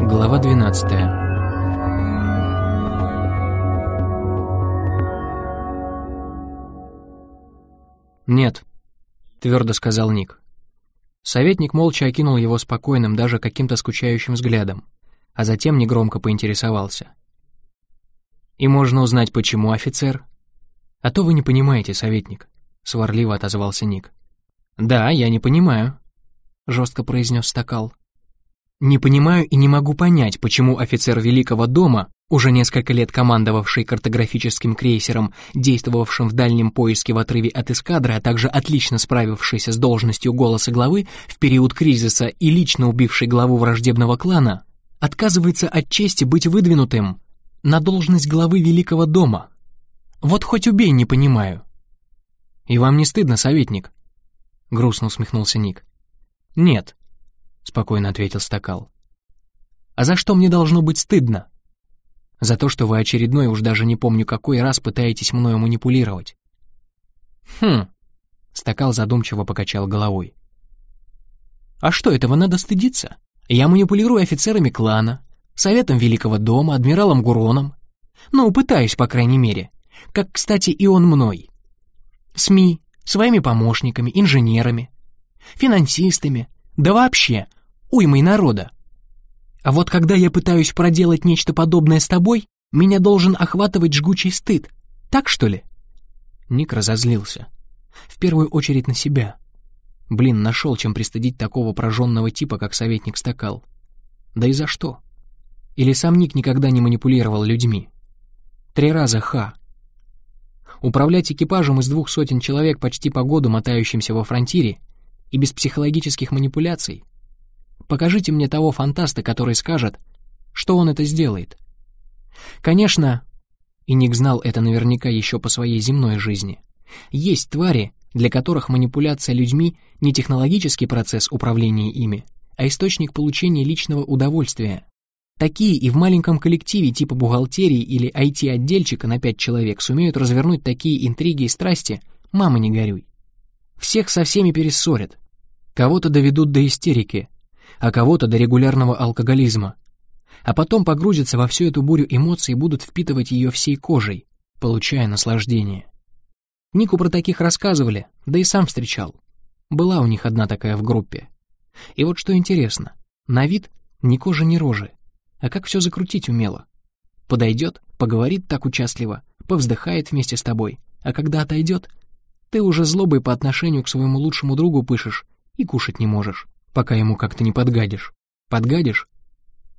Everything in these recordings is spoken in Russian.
Глава 12 «Нет», — твердо сказал Ник. Советник молча окинул его спокойным, даже каким-то скучающим взглядом, а затем негромко поинтересовался. «И можно узнать, почему, офицер?» «А то вы не понимаете, советник», — сварливо отозвался Ник. «Да, я не понимаю», — жестко произнес Стакал. «Не понимаю и не могу понять, почему офицер Великого дома, уже несколько лет командовавший картографическим крейсером, действовавшим в дальнем поиске в отрыве от эскадры, а также отлично справившийся с должностью голоса главы в период кризиса и лично убивший главу враждебного клана, отказывается от чести быть выдвинутым на должность главы Великого дома. Вот хоть убей, не понимаю». «И вам не стыдно, советник?» — грустно усмехнулся Ник. «Нет», — спокойно ответил Стакал. «А за что мне должно быть стыдно?» «За то, что вы очередной, уж даже не помню какой раз, пытаетесь мною манипулировать». «Хм», — Стакал задумчиво покачал головой. «А что, этого надо стыдиться? Я манипулирую офицерами клана, советом Великого дома, адмиралом Гуроном. Ну, пытаюсь, по крайней мере. Как, кстати, и он мной. СМИ, своими помощниками, инженерами, финансистами, да вообще, уймой народа. А вот когда я пытаюсь проделать нечто подобное с тобой, меня должен охватывать жгучий стыд. Так что ли?» Ник разозлился. В первую очередь на себя. Блин, нашел, чем пристыдить такого прожженного типа, как советник Стакал. Да и за что? Или сам Ник никогда не манипулировал людьми? Три раза ха. Управлять экипажем из двух сотен человек почти по году мотающимся во фронтире и без психологических манипуляций? Покажите мне того фантаста, который скажет, что он это сделает. Конечно, и Ник знал это наверняка еще по своей земной жизни, есть твари, для которых манипуляция людьми не технологический процесс управления ими, а источник получения личного удовольствия. Такие и в маленьком коллективе типа бухгалтерии или IT-отдельчика на пять человек сумеют развернуть такие интриги и страсти, мама не горюй. Всех со всеми перессорят. Кого-то доведут до истерики, а кого-то до регулярного алкоголизма. А потом погрузятся во всю эту бурю эмоций и будут впитывать ее всей кожей, получая наслаждение. Нику про таких рассказывали, да и сам встречал. Была у них одна такая в группе. И вот что интересно, на вид ни кожи, ни рожи, а как все закрутить умело. Подойдет, поговорит так участливо, повздыхает вместе с тобой, а когда отойдет, ты уже злобой по отношению к своему лучшему другу пышешь и кушать не можешь, пока ему как-то не подгадишь. Подгадишь?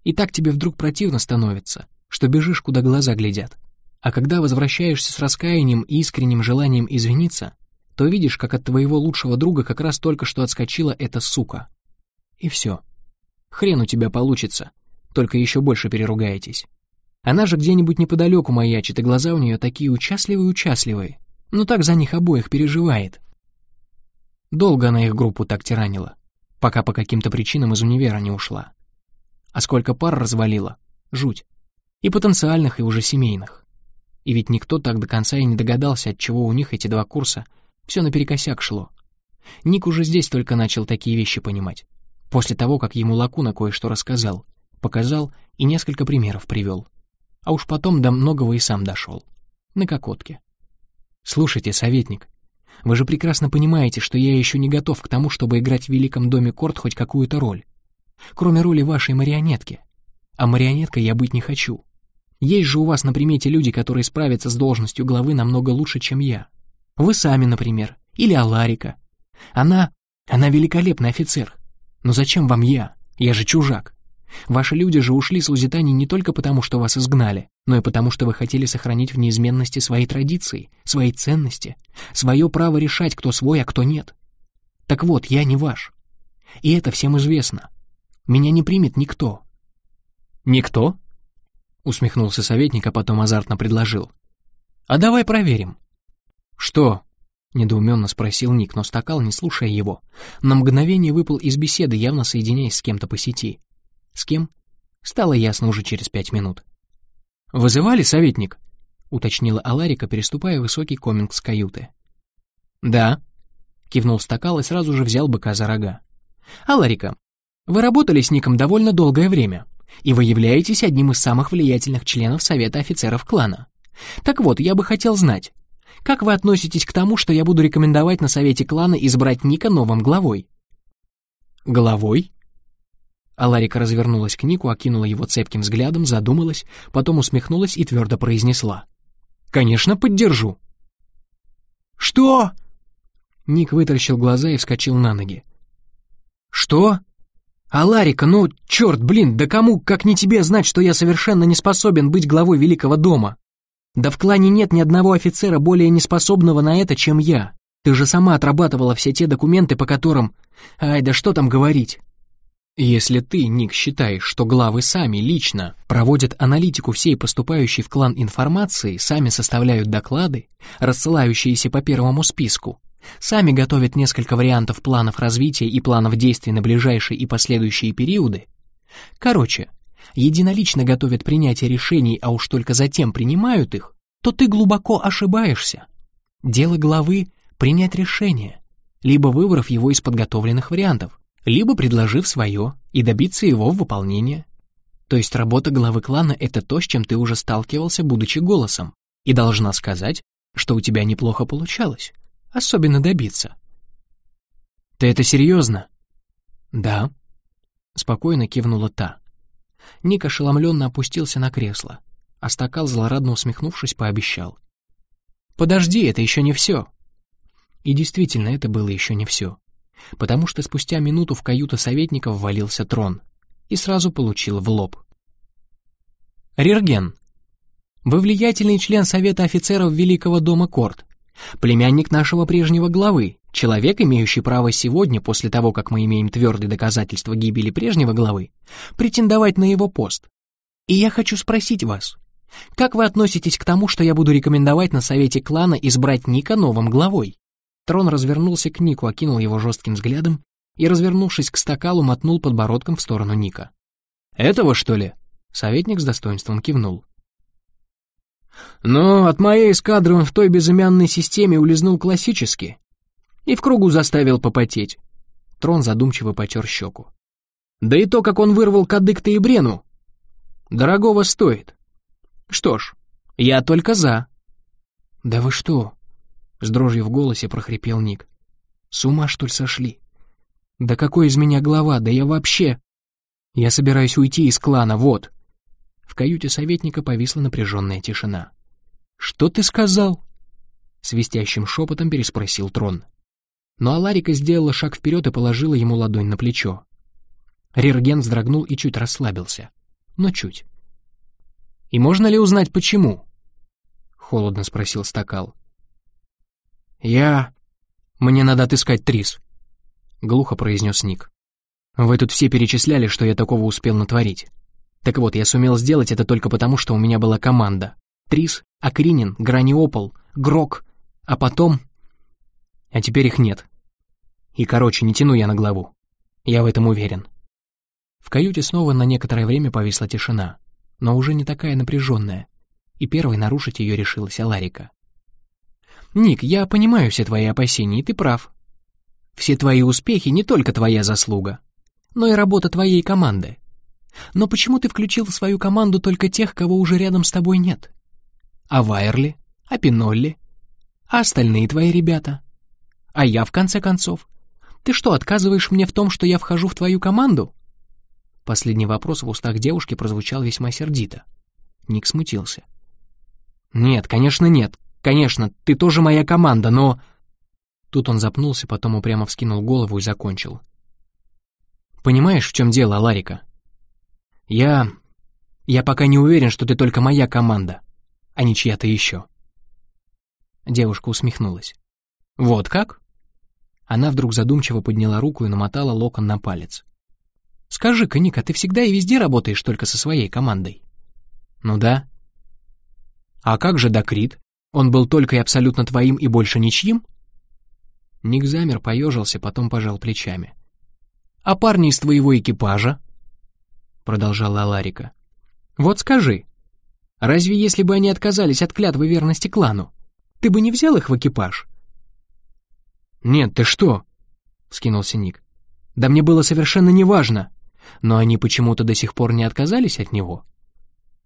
И так тебе вдруг противно становится, что бежишь, куда глаза глядят. А когда возвращаешься с раскаянием и искренним желанием извиниться, то видишь, как от твоего лучшего друга как раз только что отскочила эта сука. И все. Хрен у тебя получится, только еще больше переругаетесь. Она же где-нибудь неподалеку маячит, и глаза у нее такие участливые-участливые. Ну так за них обоих переживает. Долго она их группу так тиранила, пока по каким-то причинам из универа не ушла. А сколько пар развалила, жуть. И потенциальных, и уже семейных. И ведь никто так до конца и не догадался, от чего у них эти два курса все наперекосяк шло. Ник уже здесь только начал такие вещи понимать. После того, как ему Лакуна кое-что рассказал — показал и несколько примеров привел. А уж потом до многого и сам дошел. На кокотке. «Слушайте, советник, вы же прекрасно понимаете, что я еще не готов к тому, чтобы играть в Великом доме Корт хоть какую-то роль. Кроме роли вашей марионетки. А марионеткой я быть не хочу. Есть же у вас на примете люди, которые справятся с должностью главы намного лучше, чем я. Вы сами, например. Или Аларика. Она... она великолепный офицер. Но зачем вам я? Я же чужак. Ваши люди же ушли с Лузитании не только потому, что вас изгнали, но и потому, что вы хотели сохранить в неизменности свои традиции, свои ценности, свое право решать, кто свой, а кто нет. Так вот, я не ваш. И это всем известно. Меня не примет никто». «Никто?» — усмехнулся советник, а потом азартно предложил. «А давай проверим». «Что?» — недоуменно спросил Ник, но стакал, не слушая его, на мгновение выпал из беседы, явно соединяясь с кем-то по сети. С кем? Стало ясно уже через пять минут. «Вызывали, советник?» — уточнила Аларика, переступая высокий коминг с каюты. «Да», — кивнул стакал и сразу же взял быка за рога. «Аларика, Вы работали с Ником довольно долгое время, и вы являетесь одним из самых влиятельных членов Совета офицеров клана. Так вот, я бы хотел знать, как вы относитесь к тому, что я буду рекомендовать на Совете клана избрать Ника новым главой? Главой? Аларика развернулась к Нику, окинула его цепким взглядом, задумалась, потом усмехнулась и твердо произнесла. «Конечно, поддержу». «Что?» Ник вытаращил глаза и вскочил на ноги. «Что? Аларика, ну, черт, блин, да кому, как не тебе, знать, что я совершенно не способен быть главой Великого дома? Да в клане нет ни одного офицера более неспособного на это, чем я. Ты же сама отрабатывала все те документы, по которым... Ай, да что там говорить? Если ты, Ник, считаешь, что главы сами лично проводят аналитику всей поступающей в клан информации, сами составляют доклады, рассылающиеся по первому списку, сами готовят несколько вариантов планов развития и планов действий на ближайшие и последующие периоды, короче, единолично готовят принятие решений, а уж только затем принимают их, то ты глубоко ошибаешься. Дело главы — принять решение, либо выбрав его из подготовленных вариантов, либо предложив свое и добиться его выполнения. То есть работа главы клана — это то, с чем ты уже сталкивался, будучи голосом, и должна сказать, что у тебя неплохо получалось, особенно добиться. «Ты это серьезно?» «Да», — спокойно кивнула та. Ник ошеломленно опустился на кресло, а стакал, злорадно усмехнувшись, пообещал. «Подожди, это еще не все». И действительно, это было еще не все потому что спустя минуту в каюту советников ввалился трон и сразу получил в лоб. Рерген. Вы влиятельный член Совета офицеров Великого дома Корт, племянник нашего прежнего главы, человек, имеющий право сегодня, после того, как мы имеем твердые доказательства гибели прежнего главы, претендовать на его пост. И я хочу спросить вас, как вы относитесь к тому, что я буду рекомендовать на Совете клана избрать Ника новым главой? Трон развернулся к Нику, окинул его жестким взглядом и, развернувшись к стакалу, мотнул подбородком в сторону Ника. «Этого, что ли?» Советник с достоинством кивнул. «Но от моей эскадры он в той безымянной системе улизнул классически и в кругу заставил попотеть». Трон задумчиво потер щеку. «Да и то, как он вырвал кадык-то и брену, дорогого стоит. Что ж, я только за». «Да вы что?» С дрожью в голосе прохрипел Ник. «С ума, что ли, сошли? Да какой из меня глава? Да я вообще...» «Я собираюсь уйти из клана, вот!» В каюте советника повисла напряженная тишина. «Что ты сказал?» Свистящим шепотом переспросил трон. Но Аларика сделала шаг вперед и положила ему ладонь на плечо. Рерген вздрогнул и чуть расслабился. Но чуть. «И можно ли узнать, почему?» Холодно спросил Стакал. «Я... Мне надо отыскать Трис», — глухо произнес Ник. «Вы тут все перечисляли, что я такого успел натворить. Так вот, я сумел сделать это только потому, что у меня была команда. Трис, Акринин, Граниопол, Грок, а потом... А теперь их нет. И, короче, не тяну я на главу. Я в этом уверен». В каюте снова на некоторое время повисла тишина, но уже не такая напряженная, и первой нарушить ее решилась Аларика. «Ник, я понимаю все твои опасения, и ты прав. Все твои успехи не только твоя заслуга, но и работа твоей команды. Но почему ты включил в свою команду только тех, кого уже рядом с тобой нет? А Вайерли? А Пинолли? А остальные твои ребята? А я, в конце концов? Ты что, отказываешь мне в том, что я вхожу в твою команду?» Последний вопрос в устах девушки прозвучал весьма сердито. Ник смутился. «Нет, конечно, нет. Конечно, ты тоже моя команда, но...» Тут он запнулся, потом упрямо вскинул голову и закончил. «Понимаешь, в чем дело, Ларика? Я... я пока не уверен, что ты только моя команда, а не чья-то еще». Девушка усмехнулась. «Вот как?» Она вдруг задумчиво подняла руку и намотала локон на палец. «Скажи-ка, Ника, ты всегда и везде работаешь только со своей командой?» «Ну да». «А как же Дакрит? Он был только и абсолютно твоим и больше ничьим?» Ник замер, поежился, потом пожал плечами. «А парни из твоего экипажа?» Продолжала Ларика. «Вот скажи, разве если бы они отказались от клятвы верности клану, ты бы не взял их в экипаж?» «Нет, ты что?» — вскинулся Ник. «Да мне было совершенно неважно, но они почему-то до сих пор не отказались от него.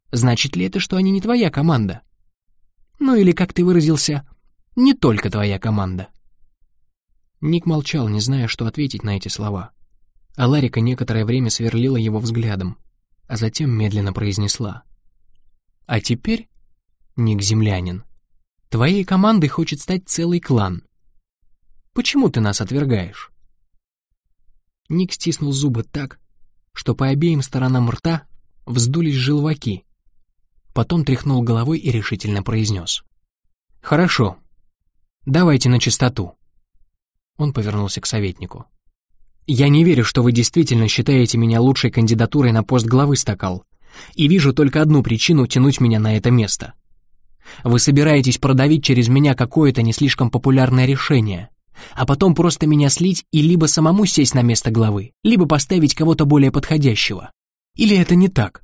Значит ли это, что они не твоя команда? Ну или, как ты выразился, не только твоя команда. Ник молчал, не зная, что ответить на эти слова. А Ларика некоторое время сверлила его взглядом, а затем медленно произнесла. «А теперь, Ник Землянин, твоей командой хочет стать целый клан. Почему ты нас отвергаешь?» Ник стиснул зубы так, что по обеим сторонам рта вздулись желваки. Потом тряхнул головой и решительно произнес. «Хорошо. Давайте на чистоту». Он повернулся к советнику. «Я не верю, что вы действительно считаете меня лучшей кандидатурой на пост главы Стакал, и вижу только одну причину тянуть меня на это место. Вы собираетесь продавить через меня какое-то не слишком популярное решение, а потом просто меня слить и либо самому сесть на место главы, либо поставить кого-то более подходящего. Или это не так?»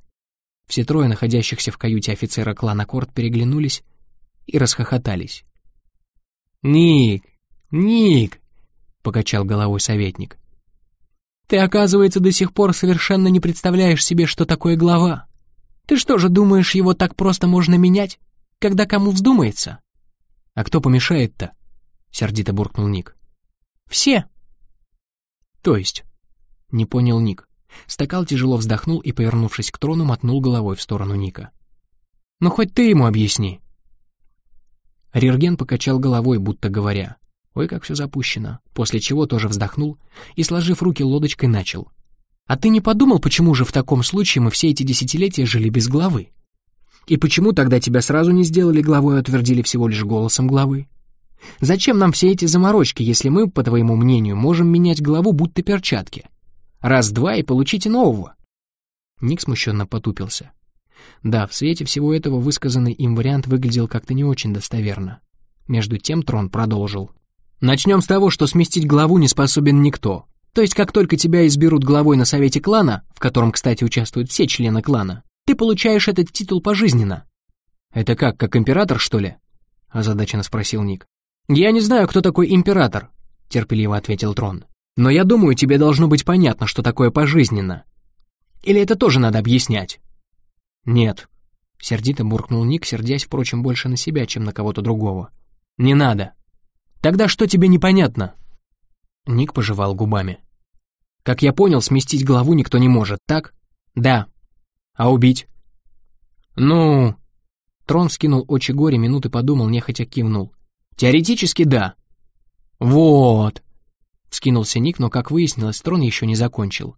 Все трое находящихся в каюте офицера клана Корт переглянулись и расхохотались. «Ник! Ник!» — покачал головой советник. «Ты, оказывается, до сих пор совершенно не представляешь себе, что такое глава. Ты что же думаешь, его так просто можно менять, когда кому вздумается?» «А кто помешает-то?» — сердито буркнул Ник. «Все». «То есть?» — не понял Ник. Стакал тяжело вздохнул и, повернувшись к трону, мотнул головой в сторону Ника. «Ну хоть ты ему объясни». Рерген покачал головой, будто говоря. Ой, как все запущено. После чего тоже вздохнул и, сложив руки лодочкой, начал. «А ты не подумал, почему же в таком случае мы все эти десятилетия жили без главы? И почему тогда тебя сразу не сделали главой, а утвердили всего лишь голосом главы? Зачем нам все эти заморочки, если мы, по твоему мнению, можем менять главу будто перчатки? Раз-два и получите нового». Ник смущенно потупился. Да, в свете всего этого высказанный им вариант выглядел как-то не очень достоверно. Между тем Трон продолжил. «Начнем с того, что сместить главу не способен никто. То есть как только тебя изберут главой на совете клана, в котором, кстати, участвуют все члены клана, ты получаешь этот титул пожизненно». «Это как, как император, что ли?» — озадаченно спросил Ник. «Я не знаю, кто такой император», — терпеливо ответил Трон. «Но я думаю, тебе должно быть понятно, что такое пожизненно. Или это тоже надо объяснять?» «Нет», — сердито буркнул Ник, сердясь, впрочем, больше на себя, чем на кого-то другого. «Не надо. Тогда что тебе непонятно?» Ник пожевал губами. «Как я понял, сместить голову никто не может, так?» «Да. А убить?» «Ну...» Трон скинул очи горе, минуты подумал, нехотя кивнул. «Теоретически да». «Вот...» — вскинулся Ник, но, как выяснилось, Трон еще не закончил.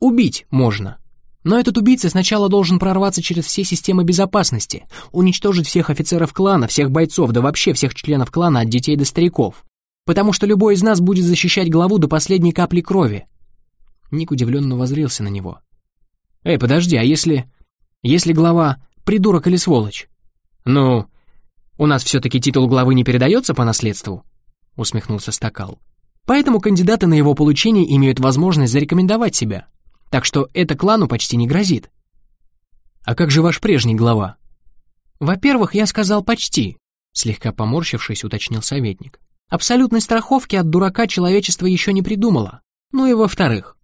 «Убить можно. Но этот убийца сначала должен прорваться через все системы безопасности, уничтожить всех офицеров клана, всех бойцов, да вообще всех членов клана от детей до стариков. Потому что любой из нас будет защищать главу до последней капли крови. Ник удивленно возрился на него. «Эй, подожди, а если... если глава придурок или сволочь?» «Ну, у нас все-таки титул главы не передается по наследству?» — усмехнулся Стакал. «Поэтому кандидаты на его получение имеют возможность зарекомендовать себя так что это клану почти не грозит. А как же ваш прежний глава? Во-первых, я сказал «почти», слегка поморщившись, уточнил советник. Абсолютной страховки от дурака человечество еще не придумало. Ну и во-вторых,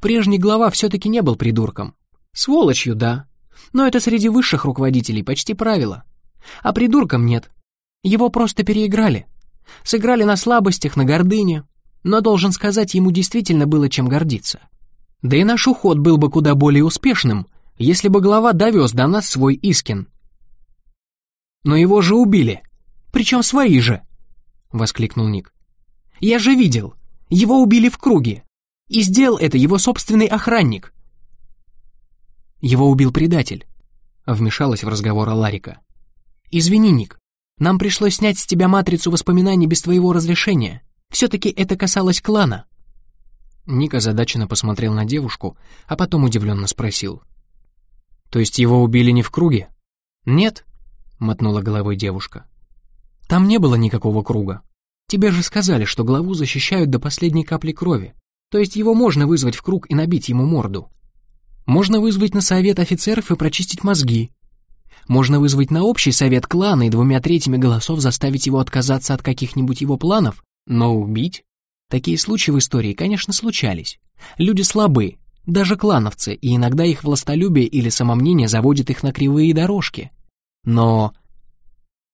прежний глава все-таки не был придурком. Сволочью, да, но это среди высших руководителей почти правило. А придурком нет. Его просто переиграли. Сыграли на слабостях, на гордыне. Но, должен сказать, ему действительно было чем гордиться. Да и наш уход был бы куда более успешным, если бы глава довез до нас свой Искин. Но его же убили, причем свои же, — воскликнул Ник. Я же видел, его убили в круге, и сделал это его собственный охранник. Его убил предатель, — вмешалась в разговор Аларика. Извини, Ник, нам пришлось снять с тебя матрицу воспоминаний без твоего разрешения. Все-таки это касалось клана. Ник озадаченно посмотрел на девушку, а потом удивленно спросил. «То есть его убили не в круге?» «Нет», — мотнула головой девушка. «Там не было никакого круга. Тебе же сказали, что главу защищают до последней капли крови, то есть его можно вызвать в круг и набить ему морду. Можно вызвать на совет офицеров и прочистить мозги. Можно вызвать на общий совет клана и двумя третьими голосов заставить его отказаться от каких-нибудь его планов, но убить Такие случаи в истории, конечно, случались. Люди слабы, даже клановцы, и иногда их властолюбие или самомнение заводит их на кривые дорожки. Но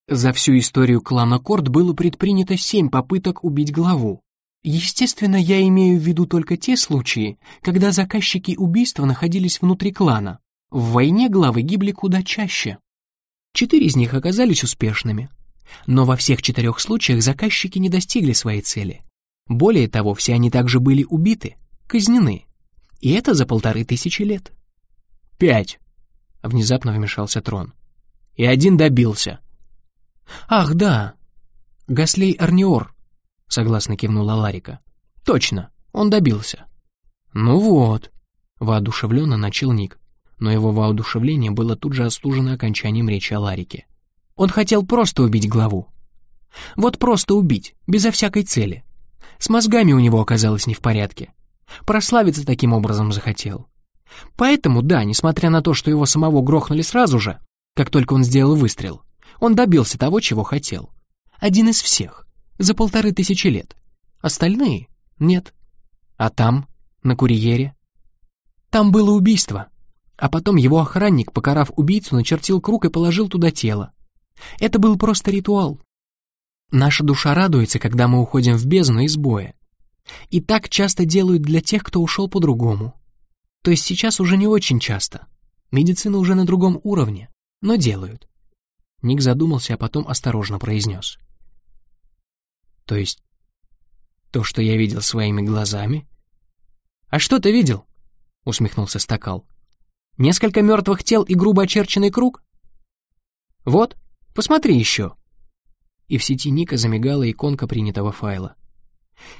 за всю историю клана Корт было предпринято семь попыток убить главу. Естественно, я имею в виду только те случаи, когда заказчики убийства находились внутри клана. В войне главы гибли куда чаще. Четыре из них оказались успешными. Но во всех четырех случаях заказчики не достигли своей цели. Более того, все они также были убиты, казнены. И это за полторы тысячи лет. «Пять!» — внезапно вмешался Трон. «И один добился». «Ах, да! Гаслей Арниор», — согласно кивнула Ларика. «Точно, он добился». «Ну вот», — воодушевленно начал Ник, но его воодушевление было тут же остужено окончанием речи о Ларике. «Он хотел просто убить главу. Вот просто убить, безо всякой цели. С мозгами у него оказалось не в порядке. Прославиться таким образом захотел. Поэтому, да, несмотря на то, что его самого грохнули сразу же, как только он сделал выстрел, он добился того, чего хотел. Один из всех, за полторы тысячи лет. Остальные — нет. А там, на курьере? Там было убийство. А потом его охранник, покарав убийцу, начертил круг и положил туда тело. Это был просто ритуал. Наша душа радуется, когда мы уходим в бездну из боя. И так часто делают для тех, кто ушел по-другому. То есть сейчас уже не очень часто. Медицина уже на другом уровне, но делают. Ник задумался, а потом осторожно произнес. То есть то, что я видел своими глазами? А что ты видел? Усмехнулся Стакал. Несколько мертвых тел и грубо очерченный круг? Вот, посмотри еще. И в сети Ника замигала иконка принятого файла.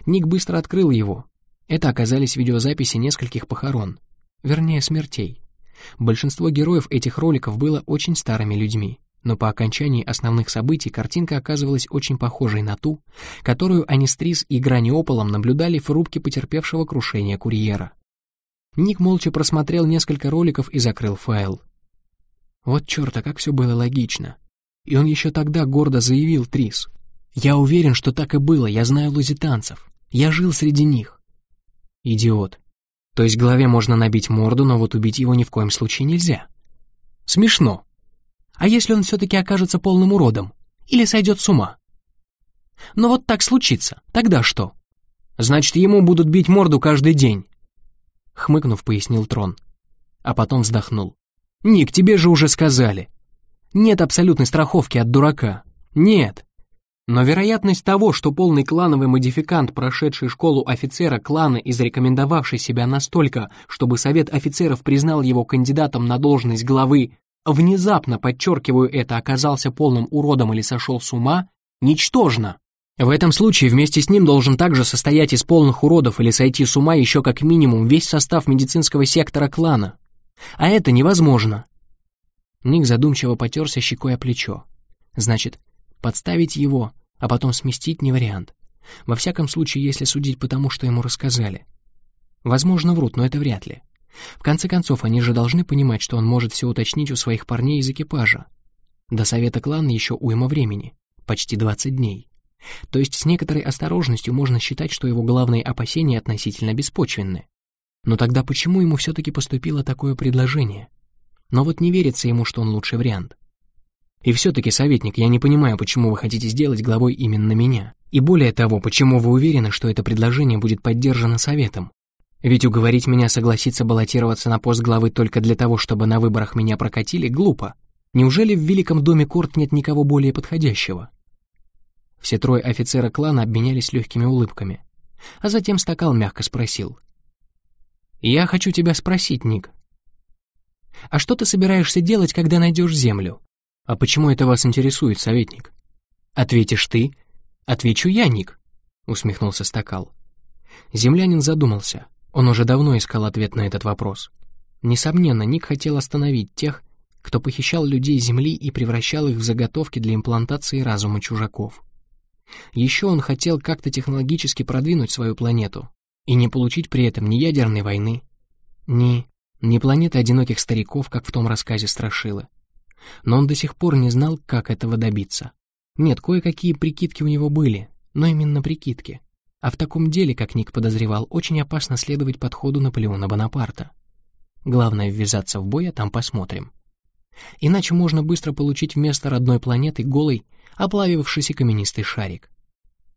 Ник быстро открыл его. Это оказались видеозаписи нескольких похорон, вернее, смертей. Большинство героев этих роликов было очень старыми людьми, но по окончании основных событий картинка оказывалась очень похожей на ту, которую они с Трис и Граниополом наблюдали в рубке потерпевшего крушения курьера. Ник молча просмотрел несколько роликов и закрыл файл. Вот черта, как все было логично. И он еще тогда гордо заявил Трис. Я уверен, что так и было, я знаю лузитанцев. Я жил среди них. Идиот. То есть голове можно набить морду, но вот убить его ни в коем случае нельзя. Смешно. А если он все-таки окажется полным уродом? Или сойдет с ума? Но вот так случится, тогда что? Значит, ему будут бить морду каждый день. Хмыкнув, пояснил Трон. А потом вздохнул. «Ник, тебе же уже сказали. Нет абсолютной страховки от дурака. Нет. Но вероятность того, что полный клановый модификант, прошедший школу офицера клана и зарекомендовавший себя настолько, чтобы совет офицеров признал его кандидатом на должность главы, внезапно, подчеркиваю это, оказался полным уродом или сошел с ума, ничтожна. В этом случае вместе с ним должен также состоять из полных уродов или сойти с ума еще как минимум весь состав медицинского сектора клана. А это невозможно. Ник задумчиво потерся щекой о плечо. Значит, подставить его, а потом сместить не вариант. Во всяком случае, если судить по тому, что ему рассказали. Возможно, врут, но это вряд ли. В конце концов, они же должны понимать, что он может все уточнить у своих парней из экипажа. До совета клана еще уйма времени, почти 20 дней. То есть с некоторой осторожностью можно считать, что его главные опасения относительно беспочвенны. Но тогда почему ему все-таки поступило такое предложение? Но вот не верится ему, что он лучший вариант. И все-таки, советник, я не понимаю, почему вы хотите сделать главой именно меня. И более того, почему вы уверены, что это предложение будет поддержано советом? Ведь уговорить меня согласиться баллотироваться на пост главы только для того, чтобы на выборах меня прокатили, глупо. Неужели в Великом доме Корт нет никого более подходящего? Все трое офицера клана обменялись легкими улыбками. А затем Стакал мягко спросил. «Я хочу тебя спросить, Ник. А что ты собираешься делать, когда найдешь землю? «А почему это вас интересует, советник?» «Ответишь ты?» «Отвечу я, Ник», — усмехнулся Стакал. Землянин задумался. Он уже давно искал ответ на этот вопрос. Несомненно, Ник хотел остановить тех, кто похищал людей Земли и превращал их в заготовки для имплантации разума чужаков. Еще он хотел как-то технологически продвинуть свою планету и не получить при этом ни ядерной войны, ни... ни планеты одиноких стариков, как в том рассказе Страшилы но он до сих пор не знал, как этого добиться. Нет, кое-какие прикидки у него были, но именно прикидки. А в таком деле, как Ник подозревал, очень опасно следовать подходу Наполеона Бонапарта. Главное ввязаться в бой, а там посмотрим. Иначе можно быстро получить вместо родной планеты голый, оплавившийся каменистый шарик.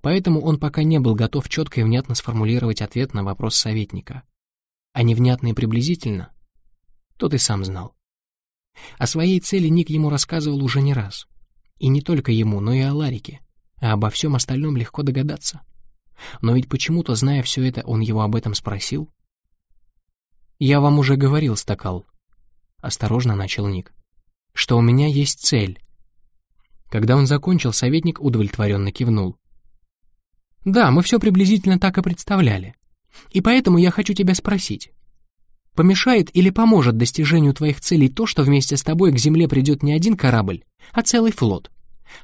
Поэтому он пока не был готов четко и внятно сформулировать ответ на вопрос советника. А невнятно и приблизительно, тот и сам знал. О своей цели Ник ему рассказывал уже не раз. И не только ему, но и о Ларике. А обо всем остальном легко догадаться. Но ведь почему-то, зная все это, он его об этом спросил. «Я вам уже говорил, Стакал», — осторожно начал Ник, — «что у меня есть цель». Когда он закончил, советник удовлетворенно кивнул. «Да, мы все приблизительно так и представляли. И поэтому я хочу тебя спросить. Помешает или поможет достижению твоих целей то, что вместе с тобой к Земле придет не один корабль, а целый флот,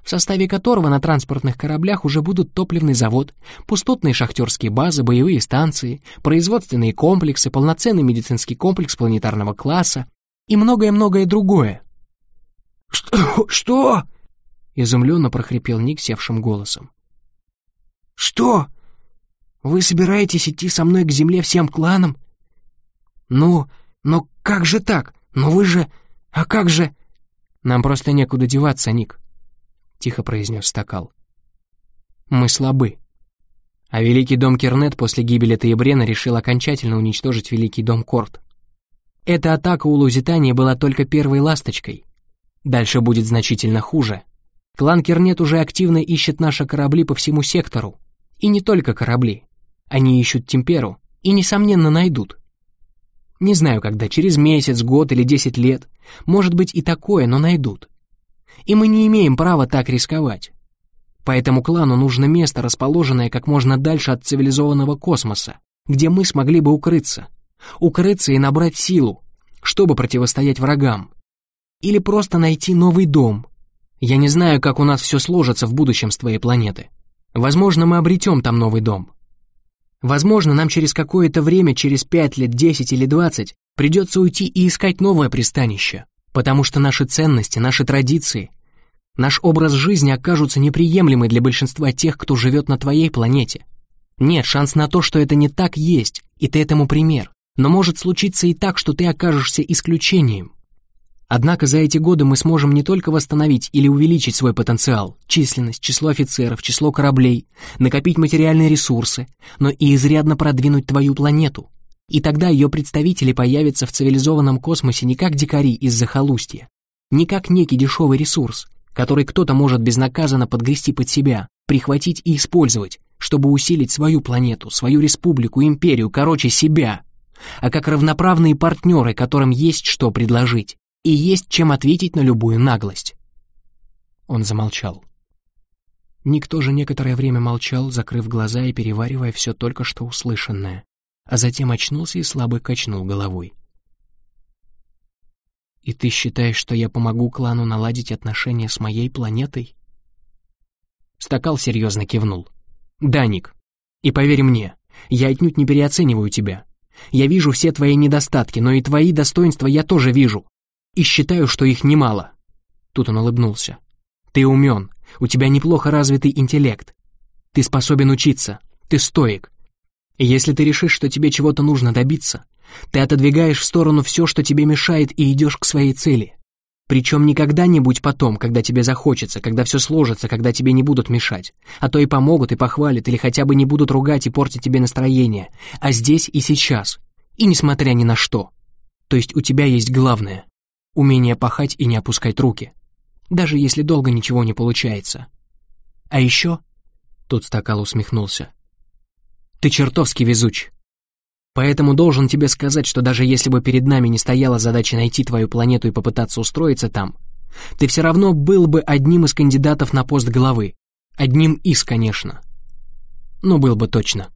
в составе которого на транспортных кораблях уже будут топливный завод, пустотные шахтерские базы, боевые станции, производственные комплексы, полноценный медицинский комплекс планетарного класса и многое-многое другое. «Что? Что?» — изумленно прохрипел Ник севшим голосом. «Что? Вы собираетесь идти со мной к Земле всем кланам? «Ну, но как же так? Но вы же... А как же...» «Нам просто некуда деваться, Ник», — тихо произнес Стакал. «Мы слабы. А Великий дом Кернет после гибели Таебрена решил окончательно уничтожить Великий дом Корт. Эта атака у Лузитании была только первой ласточкой. Дальше будет значительно хуже. Клан Кернет уже активно ищет наши корабли по всему сектору. И не только корабли. Они ищут Темперу и, несомненно, найдут. Не знаю, когда, через месяц, год или десять лет. Может быть и такое, но найдут. И мы не имеем права так рисковать. Поэтому клану нужно место, расположенное как можно дальше от цивилизованного космоса, где мы смогли бы укрыться. Укрыться и набрать силу, чтобы противостоять врагам. Или просто найти новый дом. Я не знаю, как у нас все сложится в будущем с твоей планеты. Возможно, мы обретем там новый дом. Возможно, нам через какое-то время, через пять лет, десять или двадцать, придется уйти и искать новое пристанище, потому что наши ценности, наши традиции, наш образ жизни окажутся неприемлемы для большинства тех, кто живет на твоей планете. Нет, шанс на то, что это не так, есть, и ты этому пример. Но может случиться и так, что ты окажешься исключением. Однако за эти годы мы сможем не только восстановить или увеличить свой потенциал, численность, число офицеров, число кораблей, накопить материальные ресурсы, но и изрядно продвинуть твою планету. И тогда ее представители появятся в цивилизованном космосе не как дикари из захолустья, не как некий дешевый ресурс, который кто-то может безнаказанно подгрести под себя, прихватить и использовать, чтобы усилить свою планету, свою республику, империю, короче, себя, а как равноправные партнеры, которым есть что предложить и есть чем ответить на любую наглость. Он замолчал. Ник тоже некоторое время молчал, закрыв глаза и переваривая все только что услышанное, а затем очнулся и слабо качнул головой. «И ты считаешь, что я помогу клану наладить отношения с моей планетой?» Стакал серьезно кивнул. «Да, Ник. И поверь мне, я отнюдь не переоцениваю тебя. Я вижу все твои недостатки, но и твои достоинства я тоже вижу и считаю, что их немало». Тут он улыбнулся. «Ты умен, у тебя неплохо развитый интеллект. Ты способен учиться, ты стоик. И если ты решишь, что тебе чего-то нужно добиться, ты отодвигаешь в сторону все, что тебе мешает, и идешь к своей цели. Причем не когда-нибудь потом, когда тебе захочется, когда все сложится, когда тебе не будут мешать, а то и помогут, и похвалят, или хотя бы не будут ругать и портить тебе настроение, а здесь и сейчас, и несмотря ни на что. То есть у тебя есть главное умение пахать и не опускать руки, даже если долго ничего не получается. А еще, тут Стакал усмехнулся, ты чертовски везуч. Поэтому должен тебе сказать, что даже если бы перед нами не стояла задача найти твою планету и попытаться устроиться там, ты все равно был бы одним из кандидатов на пост главы. Одним из, конечно. Но был бы точно.